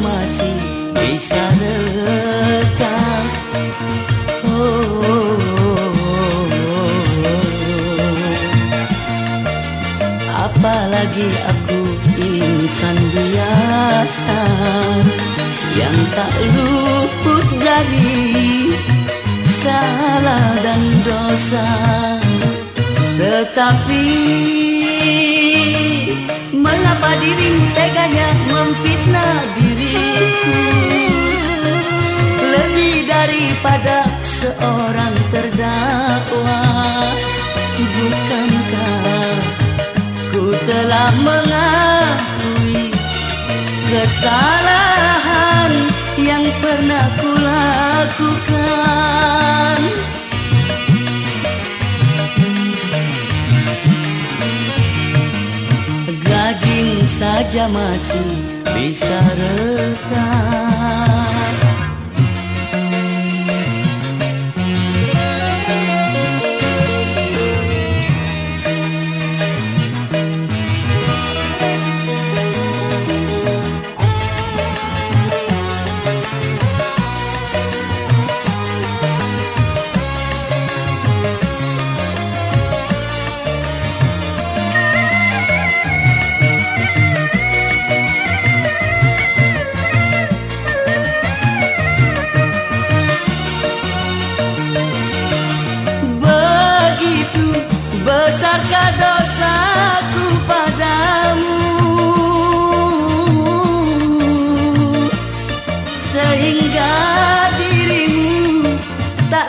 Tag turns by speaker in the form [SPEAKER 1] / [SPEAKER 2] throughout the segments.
[SPEAKER 1] masih bisa letak oh, oh, oh, Apalagi aku insan biasa Yang tak luput dari salah dan dosa. Tetapi Mengapa dirimu teganya memfitnah diriku? Lebih daripada seorang terdakwa. Bukankah ku telah mengakui Kesalahan yang pernah ku jar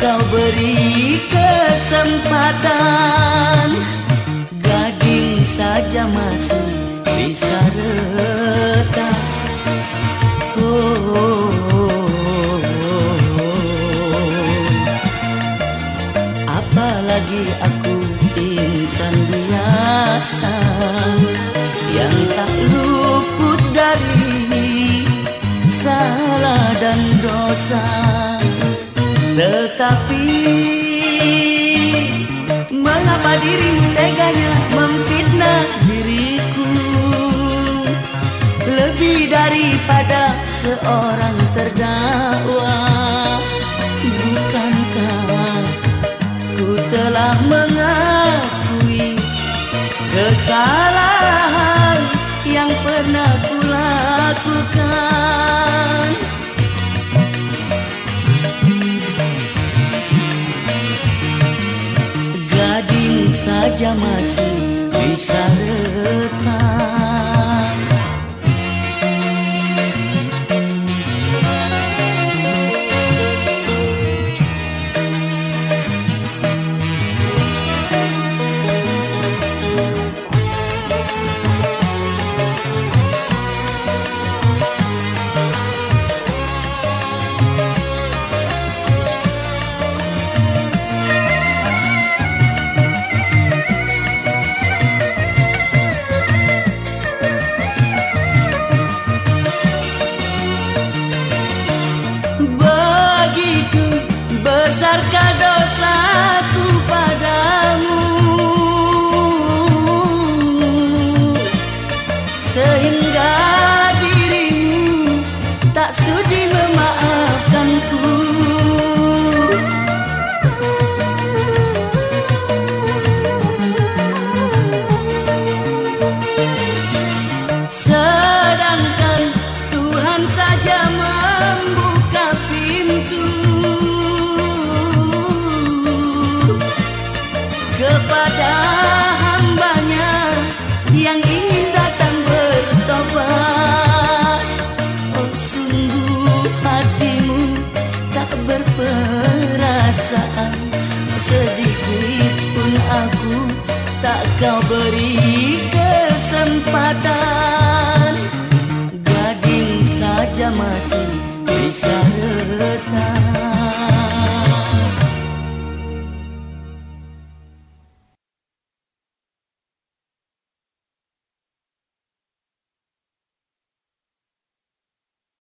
[SPEAKER 1] kau beri kesempatan. Gading saja masih bisa retak. Lagi aku insan biasa Yang tak luput dari salah dan dosa Tetapi Mengapa dirimu teganya memfitnah diriku Lebih daripada seorang terdakwa telah mengakui kesalahan yang pernah kulakukan. Saja masih bisa retak. tak kau beri kesempatan. Gading saja masih bisa retak.